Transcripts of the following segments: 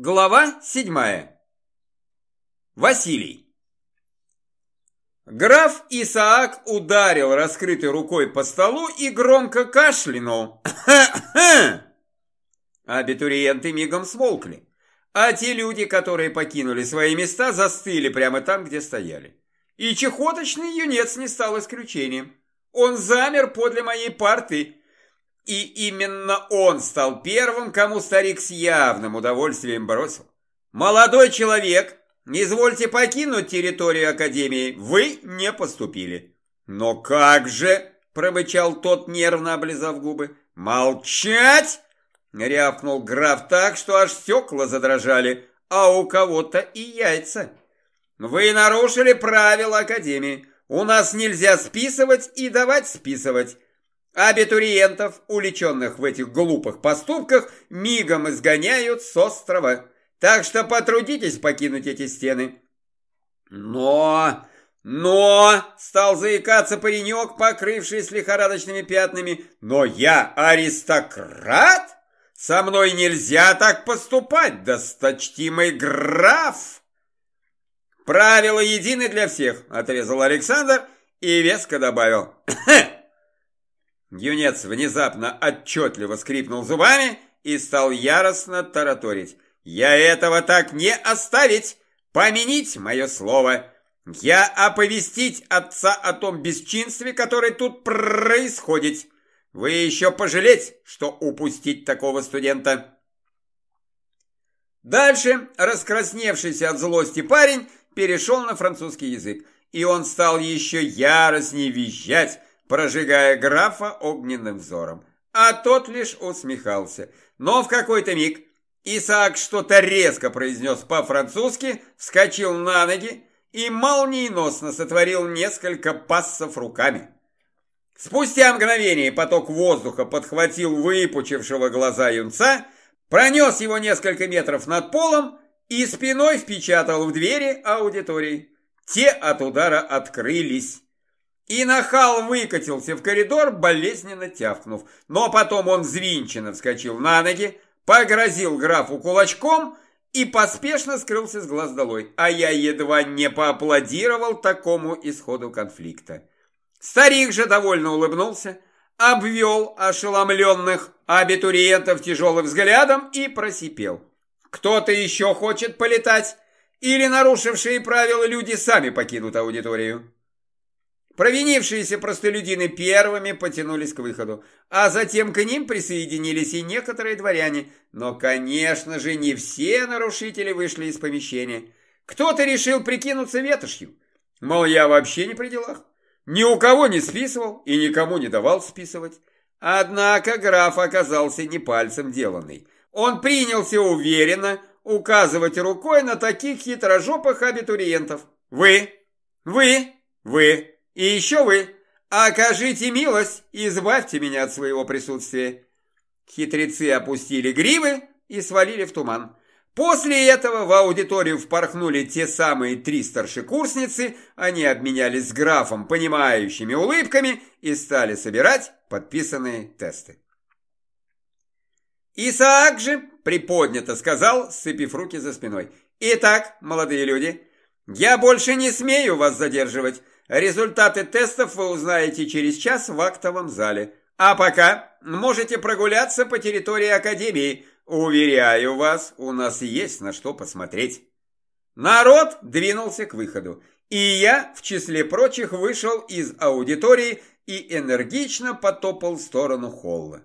Глава седьмая. Василий. Граф Исаак ударил раскрытой рукой по столу и громко кашлянул. Абитуриенты мигом смолкли, а те люди, которые покинули свои места, застыли прямо там, где стояли. И чехоточный юнец не стал исключением. Он замер подле моей парты, и именно он стал первым, кому старик с явным удовольствием бросил. «Молодой человек, не извольте покинуть территорию Академии, вы не поступили». «Но как же?» – промычал тот, нервно облизав губы. «Молчать!» – рявкнул граф так, что аж стекла задрожали, а у кого-то и яйца. «Вы нарушили правила Академии. У нас нельзя списывать и давать списывать. Абитуриентов, уличенных в этих глупых поступках, мигом изгоняют с острова. Так что потрудитесь покинуть эти стены. Но, но, стал заикаться паренек, покрывшись лихорадочными пятнами, но я аристократ? Со мной нельзя так поступать, досточтимый граф. Правила едины для всех, отрезал Александр и веско добавил. Юнец внезапно отчетливо скрипнул зубами и стал яростно тараторить. «Я этого так не оставить! Поменить мое слово! Я оповестить отца о том бесчинстве, которое тут происходит! Вы еще пожалеть, что упустить такого студента!» Дальше раскрасневшийся от злости парень перешел на французский язык, и он стал еще яростнее визжать, прожигая графа огненным взором. А тот лишь усмехался. Но в какой-то миг Исаак что-то резко произнес по-французски, вскочил на ноги и молниеносно сотворил несколько пассов руками. Спустя мгновение поток воздуха подхватил выпучившего глаза юнца, пронес его несколько метров над полом и спиной впечатал в двери аудитории. Те от удара открылись. И нахал выкатился в коридор, болезненно тявкнув. Но потом он взвинченно вскочил на ноги, погрозил графу кулачком и поспешно скрылся с глаз долой. А я едва не поаплодировал такому исходу конфликта. Старик же довольно улыбнулся, обвел ошеломленных абитуриентов тяжелым взглядом и просипел. «Кто-то еще хочет полетать? Или нарушившие правила люди сами покинут аудиторию?» Провинившиеся простолюдины первыми потянулись к выходу, а затем к ним присоединились и некоторые дворяне. Но, конечно же, не все нарушители вышли из помещения. Кто-то решил прикинуться ветошью. Мол, я вообще не при делах. Ни у кого не списывал и никому не давал списывать. Однако граф оказался не пальцем деланный. Он принялся уверенно указывать рукой на таких хитрожопых абитуриентов. «Вы! Вы! Вы!» И еще вы, окажите милость избавьте меня от своего присутствия. Хитрецы опустили гривы и свалили в туман. После этого в аудиторию впорхнули те самые три старшекурсницы, они обменялись с графом понимающими улыбками и стали собирать подписанные тесты. Исаак же приподнято сказал, сцепив руки за спиной. «Итак, молодые люди, я больше не смею вас задерживать. Результаты тестов вы узнаете через час в актовом зале. А пока можете прогуляться по территории Академии. Уверяю вас, у нас есть на что посмотреть. Народ двинулся к выходу. И я, в числе прочих, вышел из аудитории и энергично потопал в сторону холла.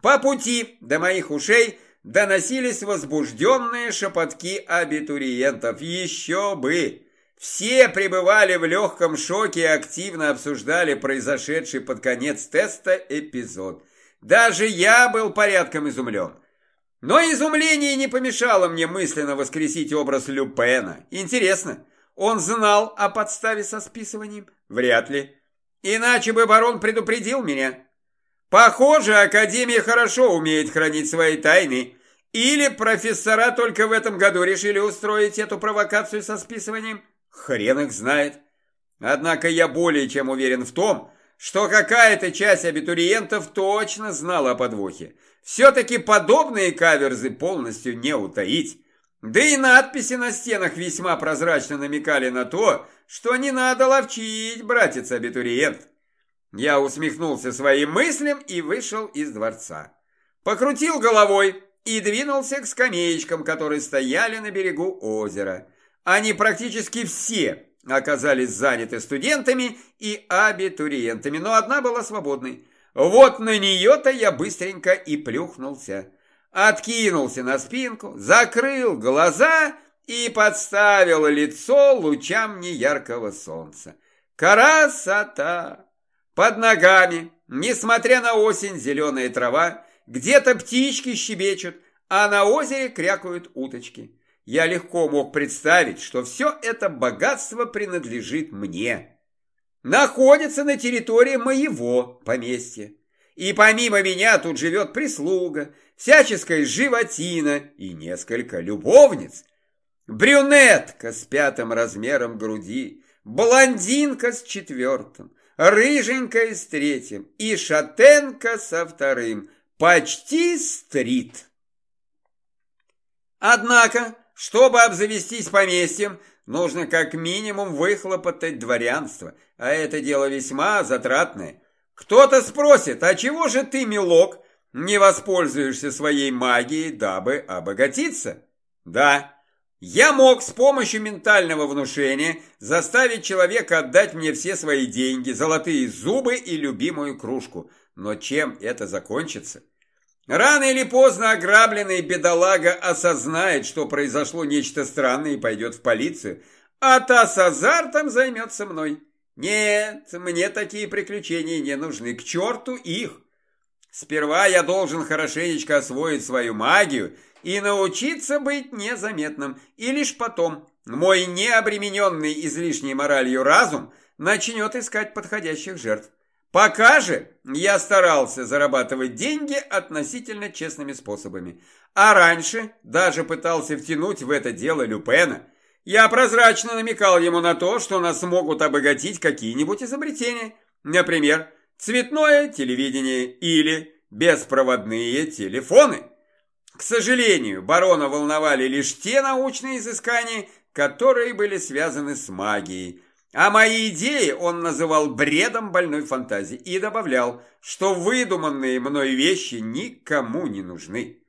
По пути до моих ушей доносились возбужденные шепотки абитуриентов. Еще бы! Все пребывали в легком шоке и активно обсуждали произошедший под конец теста эпизод. Даже я был порядком изумлен. Но изумление не помешало мне мысленно воскресить образ Люпена. Интересно, он знал о подставе со списыванием? Вряд ли. Иначе бы барон предупредил меня. Похоже, Академия хорошо умеет хранить свои тайны. Или профессора только в этом году решили устроить эту провокацию со списыванием? Хрен их знает. Однако я более чем уверен в том, что какая-то часть абитуриентов точно знала о подвохе. Все-таки подобные каверзы полностью не утаить. Да и надписи на стенах весьма прозрачно намекали на то, что не надо ловчить, братец-абитуриент. Я усмехнулся своим мыслям и вышел из дворца. Покрутил головой и двинулся к скамеечкам, которые стояли на берегу озера. Они практически все оказались заняты студентами и абитуриентами, но одна была свободной. Вот на нее-то я быстренько и плюхнулся. Откинулся на спинку, закрыл глаза и подставил лицо лучам неяркого солнца. Красота! Под ногами, несмотря на осень, зеленая трава, где-то птички щебечут, а на озере крякают уточки. Я легко мог представить, что все это богатство принадлежит мне. Находится на территории моего поместья. И помимо меня тут живет прислуга, всяческая животина и несколько любовниц. Брюнетка с пятым размером груди, блондинка с четвертым, рыженькая с третьим и шатенка со вторым. Почти стрит. Однако, чтобы обзавестись поместьем, нужно как минимум выхлопотать дворянство, а это дело весьма затратное. Кто-то спросит, а чего же ты, милок, не воспользуешься своей магией, дабы обогатиться? Да, я мог с помощью ментального внушения заставить человека отдать мне все свои деньги, золотые зубы и любимую кружку. Но чем это закончится? Рано или поздно ограбленный бедолага осознает, что произошло нечто странное и пойдет в полицию, а та с азартом займется мной. Нет, мне такие приключения не нужны, к черту их. Сперва я должен хорошенечко освоить свою магию – и научиться быть незаметным, и лишь потом мой необремененный излишней моралью разум начнет искать подходящих жертв. Пока же я старался зарабатывать деньги относительно честными способами, а раньше даже пытался втянуть в это дело Люпена. Я прозрачно намекал ему на то, что нас могут обогатить какие-нибудь изобретения, например, цветное телевидение или беспроводные телефоны. К сожалению, барона волновали лишь те научные изыскания, которые были связаны с магией. А мои идеи он называл бредом больной фантазии и добавлял, что выдуманные мной вещи никому не нужны.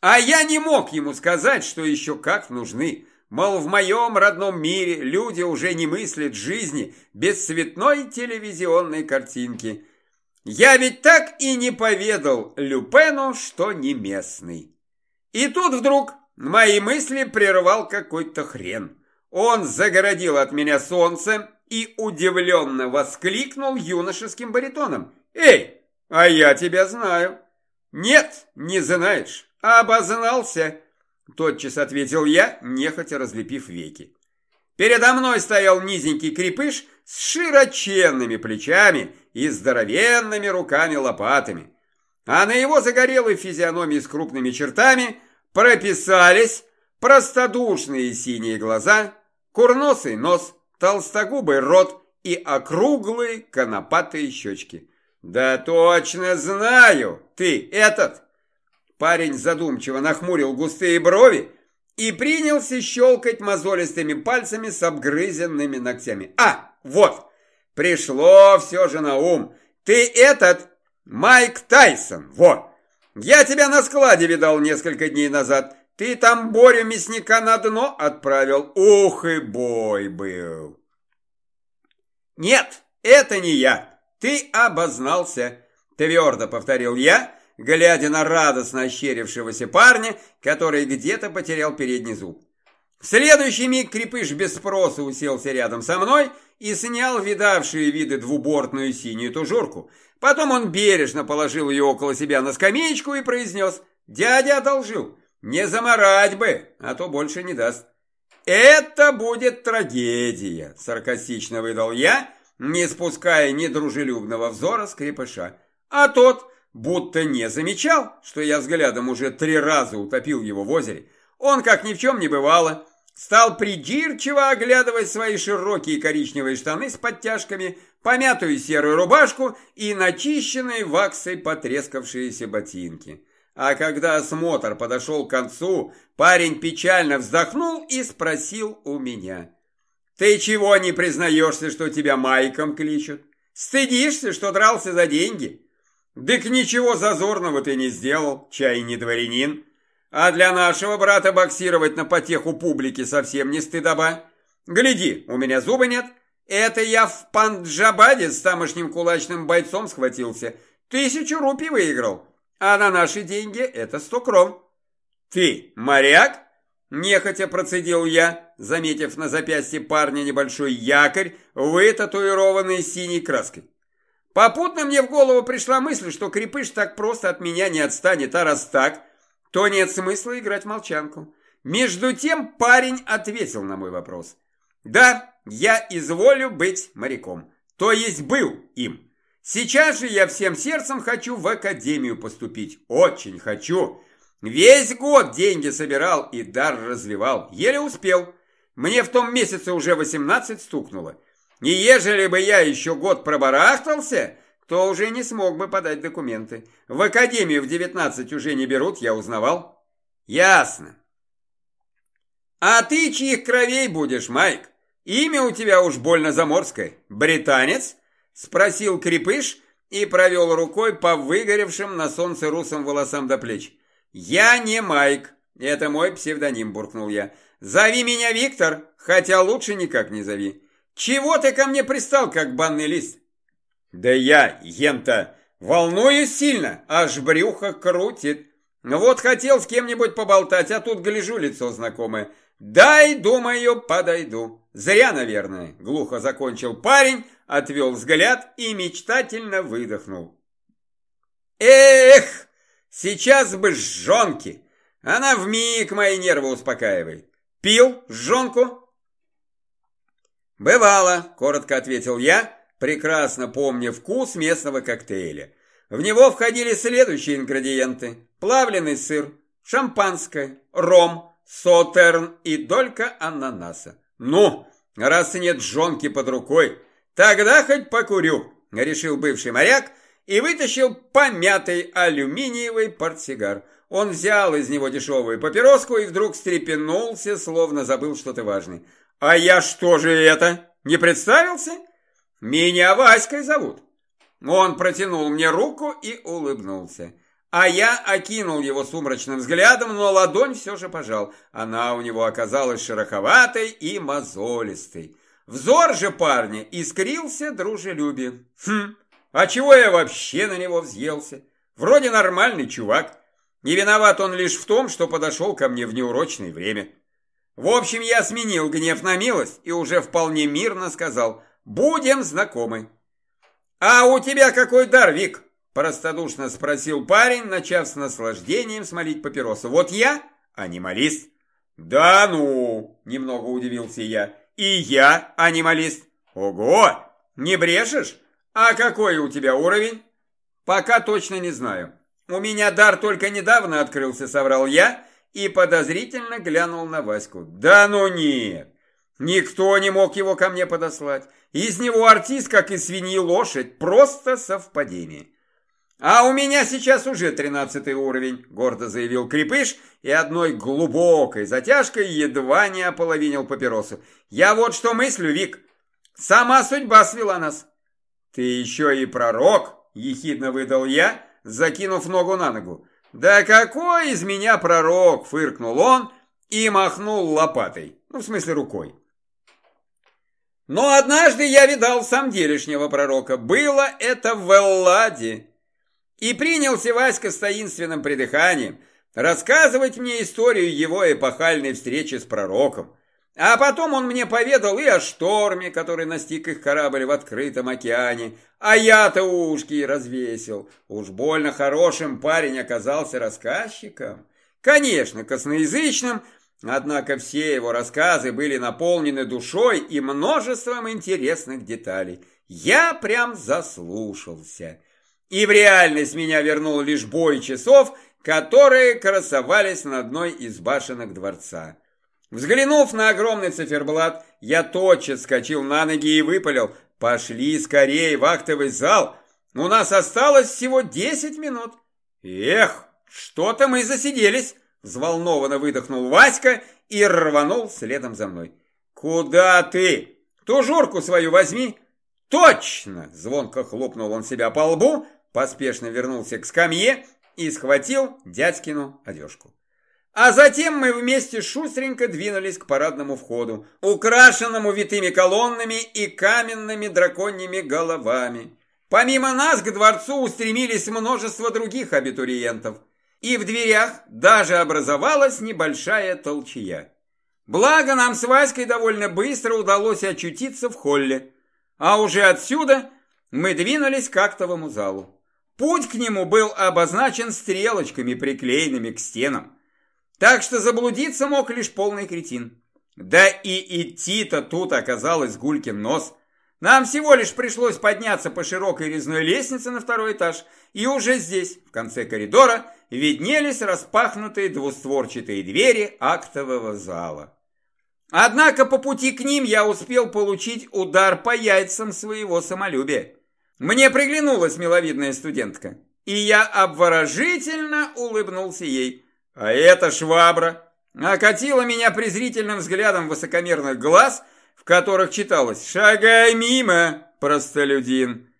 А я не мог ему сказать, что еще как нужны. Мол, в моем родном мире люди уже не мыслят жизни без цветной телевизионной картинки. Я ведь так и не поведал Люпену, что не местный. И тут вдруг мои мысли прервал какой-то хрен. Он загородил от меня солнце и удивленно воскликнул юношеским баритоном. «Эй, а я тебя знаю!» «Нет, не знаешь, обознался!» Тотчас ответил я, нехотя разлепив веки. Передо мной стоял низенький крепыш с широченными плечами и здоровенными руками-лопатами. А на его загорелой физиономии с крупными чертами прописались простодушные синие глаза, курносый нос, толстогубый рот и округлые конопатые щечки. «Да точно знаю, ты этот!» Парень задумчиво нахмурил густые брови и принялся щелкать мозолистыми пальцами с обгрызенными ногтями. «А, вот! Пришло все же на ум! Ты этот Майк Тайсон, вот!» Я тебя на складе видал несколько дней назад. Ты там Борю мясника на дно отправил. Ух и бой был. Нет, это не я. Ты обознался, твердо повторил я, глядя на радостно ощерившегося парня, который где-то потерял передний зуб. В следующий миг крепыш без спроса уселся рядом со мной и снял видавшие виды двубортную синюю тужурку – Потом он бережно положил ее около себя на скамеечку и произнес «Дядя одолжил, не заморать бы, а то больше не даст». «Это будет трагедия», – саркастично выдал я, не спуская недружелюбного взора скрипыша. А тот будто не замечал, что я взглядом уже три раза утопил его в озере. Он, как ни в чем не бывало, стал придирчиво оглядывать свои широкие коричневые штаны с подтяжками, помятую серую рубашку и начищенные ваксой потрескавшиеся ботинки. А когда осмотр подошел к концу, парень печально вздохнул и спросил у меня. «Ты чего не признаешься, что тебя Майком кличут? Стыдишься, что дрался за деньги?» «Дык ничего зазорного ты не сделал, чай не дворянин. А для нашего брата боксировать на потеху публики совсем не стыдоба. Гляди, у меня зуба нет. Это я в Панджабаде с тамошним кулачным бойцом схватился. Тысячу рупий выиграл. А на наши деньги это сто крон. Ты моряк? Нехотя процедил я, заметив на запястье парня небольшой якорь, вытатуированный синей краской. Попутно мне в голову пришла мысль, что крепыш так просто от меня не отстанет, а раз так, то нет смысла играть в молчанку. Между тем парень ответил на мой вопрос. Да, я изволю быть моряком, то есть был им. Сейчас же я всем сердцем хочу в академию поступить. Очень хочу. Весь год деньги собирал и дар развивал. Еле успел. Мне в том месяце уже 18 стукнуло. И ежели бы я еще год пробарахтался, то уже не смог бы подать документы. В академию в 19 уже не берут, я узнавал. Ясно. А ты чьих кровей будешь, Майк? Имя у тебя уж больно заморское. Британец? Спросил крепыш и провел рукой по выгоревшим на солнце русым волосам до плеч. «Я не Майк, это мой псевдоним», – буркнул я. «Зови меня Виктор, хотя лучше никак не зови. Чего ты ко мне пристал, как банный лист?» «Да я, ента, волнуюсь сильно, аж брюхо крутит. Вот хотел с кем-нибудь поболтать, а тут гляжу лицо знакомое. Дай, думаю, подойду. Зря, наверное», – глухо закончил парень, отвел взгляд и мечтательно выдохнул. «Эх, сейчас бы жонки! Она вмиг мои нервы успокаивает. Пил жонку?» «Бывало», — коротко ответил я, прекрасно помня вкус местного коктейля. В него входили следующие ингредиенты. Плавленый сыр, шампанское, ром, сотерн и долька ананаса. Ну, раз нет жонки под рукой, «Тогда хоть покурю», — решил бывший моряк и вытащил помятый алюминиевый портсигар. Он взял из него дешевую папироску и вдруг встрепенулся, словно забыл что-то важное. «А я что же это? Не представился? Меня Васькой зовут». Он протянул мне руку и улыбнулся. А я окинул его сумрачным взглядом, но ладонь все же пожал. Она у него оказалась шероховатой и мозолистой. Взор же парня искрился дружелюбием. Хм, а чего я вообще на него взъелся? Вроде нормальный чувак. Не виноват он лишь в том, что подошел ко мне в неурочное время. В общем, я сменил гнев на милость и уже вполне мирно сказал «Будем знакомы». «А у тебя какой дар, Вик?» Простодушно спросил парень, начав с наслаждением смолить папиросу. «Вот я анималист». «Да ну!» – немного удивился я. И я анималист. Ого! Не брешешь? А какой у тебя уровень? Пока точно не знаю. У меня дар только недавно открылся, соврал я и подозрительно глянул на Ваську. Да ну нет! Никто не мог его ко мне подослать. Из него артист, как и свиньи лошадь, просто совпадение. «А у меня сейчас уже тринадцатый уровень», — гордо заявил Крепыш и одной глубокой затяжкой едва не ополовинил папиросу. «Я вот что мыслю, Вик. Сама судьба свела нас». «Ты еще и пророк», — ехидно выдал я, закинув ногу на ногу. «Да какой из меня пророк!» — фыркнул он и махнул лопатой, ну, в смысле рукой. Но однажды я видал сам делешнего пророка. Было это в Элладе. И принялся Васька с таинственным придыханием рассказывать мне историю его эпохальной встречи с пророком. А потом он мне поведал и о шторме, который настиг их корабль в открытом океане, а я-то ушки развесил. Уж больно хорошим парень оказался рассказчиком. Конечно, косноязычным, однако все его рассказы были наполнены душой и множеством интересных деталей. Я прям заслушался. И в реальность меня вернул лишь бой часов, которые красовались на одной из башенок дворца. Взглянув на огромный циферблат, я тотчас скочил на ноги и выпалил. «Пошли скорее в актовый зал! У нас осталось всего десять минут!» «Эх, что-то мы засиделись!» Взволнованно выдохнул Васька и рванул следом за мной. «Куда ты? Тужурку свою возьми!» «Точно!» – звонко хлопнул он себя по лбу, поспешно вернулся к скамье и схватил дядькину одежку. А затем мы вместе шустренько двинулись к парадному входу, украшенному витыми колоннами и каменными драконьими головами. Помимо нас к дворцу устремились множество других абитуриентов, и в дверях даже образовалась небольшая толчья. Благо нам с Васькой довольно быстро удалось очутиться в холле, а уже отсюда мы двинулись к актовому залу. Путь к нему был обозначен стрелочками, приклеенными к стенам. Так что заблудиться мог лишь полный кретин. Да и идти-то тут оказалось гулькин нос. Нам всего лишь пришлось подняться по широкой резной лестнице на второй этаж, и уже здесь, в конце коридора, виднелись распахнутые двустворчатые двери актового зала. Однако по пути к ним я успел получить удар по яйцам своего самолюбия. Мне приглянулась миловидная студентка, и я обворожительно улыбнулся ей. А эта швабра окатила меня презрительным взглядом высокомерных глаз, в которых читалось «Шагай мимо, простолюдин!».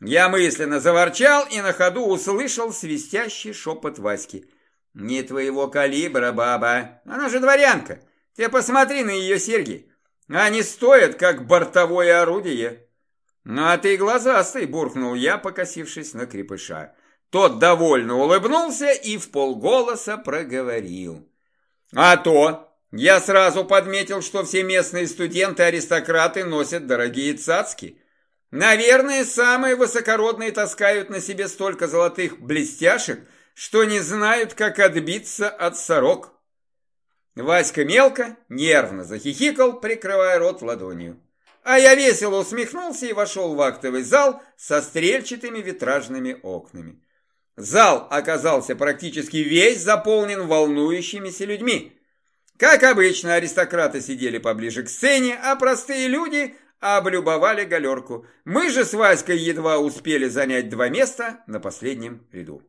Я мысленно заворчал и на ходу услышал свистящий шепот Васьки. «Не твоего калибра, баба, она же дворянка. Ты посмотри на ее серьги, они стоят, как бортовое орудие». «Ну а ты глазастый!» – буркнул я, покосившись на крепыша. Тот довольно улыбнулся и в полголоса проговорил. А то я сразу подметил, что все местные студенты-аристократы носят дорогие цацки. Наверное, самые высокородные таскают на себе столько золотых блестяшек, что не знают, как отбиться от сорок. Васька мелко, нервно захихикал, прикрывая рот ладонью. А я весело усмехнулся и вошел в актовый зал со стрельчатыми витражными окнами. Зал оказался практически весь заполнен волнующимися людьми. Как обычно, аристократы сидели поближе к сцене, а простые люди облюбовали галерку. Мы же с Васькой едва успели занять два места на последнем ряду.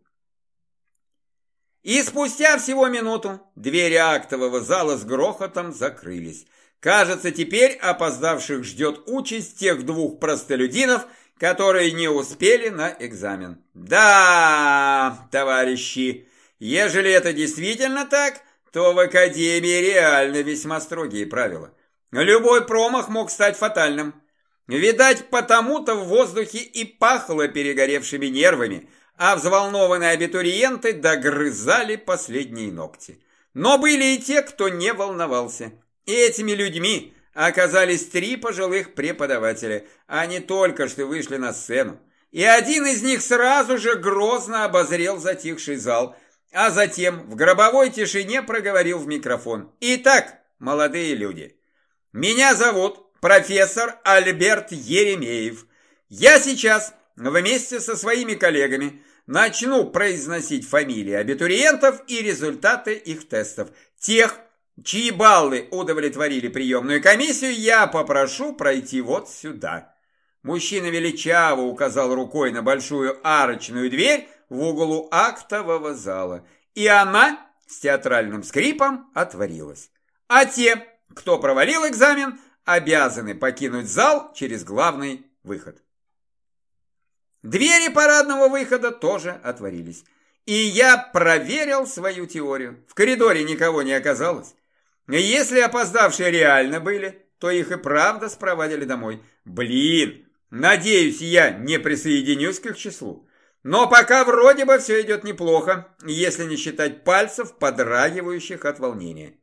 И спустя всего минуту двери актового зала с грохотом закрылись. Кажется, теперь опоздавших ждет участь тех двух простолюдинов – которые не успели на экзамен. Да, товарищи, ежели это действительно так, то в Академии реально весьма строгие правила. Любой промах мог стать фатальным. Видать, потому-то в воздухе и пахло перегоревшими нервами, а взволнованные абитуриенты догрызали последние ногти. Но были и те, кто не волновался. И этими людьми оказались три пожилых преподавателя. Они только что вышли на сцену. И один из них сразу же грозно обозрел затихший зал, а затем в гробовой тишине проговорил в микрофон. «Итак, молодые люди, меня зовут профессор Альберт Еремеев. Я сейчас вместе со своими коллегами начну произносить фамилии абитуриентов и результаты их тестов. Тех, чьи баллы удовлетворили приемную комиссию, я попрошу пройти вот сюда. Мужчина величаво указал рукой на большую арочную дверь в углу актового зала, и она с театральным скрипом отворилась. А те, кто провалил экзамен, обязаны покинуть зал через главный выход. Двери парадного выхода тоже отворились. И я проверил свою теорию. В коридоре никого не оказалось. Если опоздавшие реально были, то их и правда спровадили домой. Блин, надеюсь, я не присоединюсь к их числу. Но пока вроде бы все идет неплохо, если не считать пальцев, подрагивающих от волнения.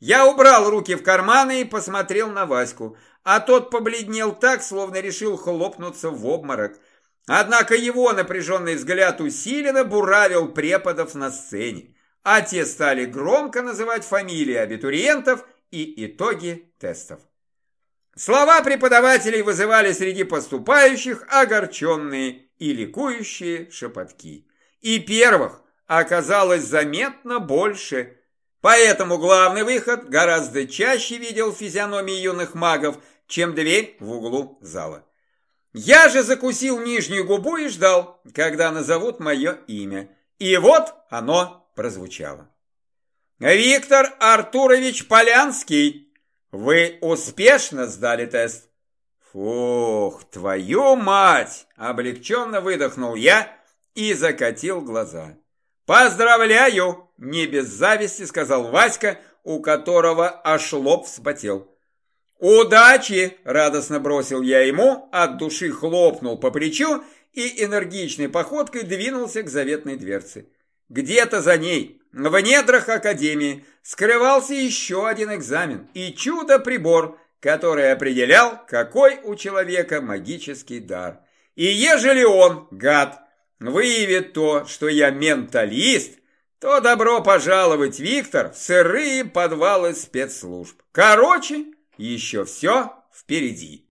Я убрал руки в карманы и посмотрел на Ваську, а тот побледнел так, словно решил хлопнуться в обморок. Однако его напряженный взгляд усиленно буравил преподов на сцене а те стали громко называть фамилии абитуриентов и итоги тестов. Слова преподавателей вызывали среди поступающих огорченные и ликующие шепотки. И первых оказалось заметно больше, поэтому главный выход гораздо чаще видел физиономии юных магов, чем дверь в углу зала. Я же закусил нижнюю губу и ждал, когда назовут мое имя. И вот оно прозвучало. Виктор Артурович Полянский, вы успешно сдали тест. Фух, твою мать! Облегченно выдохнул я и закатил глаза. Поздравляю! Не без зависти сказал Васька, у которого аж лоб вспотел. «Удачи!» – радостно бросил я ему, от души хлопнул по плечу и энергичной походкой двинулся к заветной дверце. Где-то за ней, в недрах Академии, скрывался еще один экзамен и чудо-прибор, который определял, какой у человека магический дар. И ежели он, гад, выявит то, что я менталист, то добро пожаловать, Виктор, в сырые подвалы спецслужб. Короче, еще все впереди.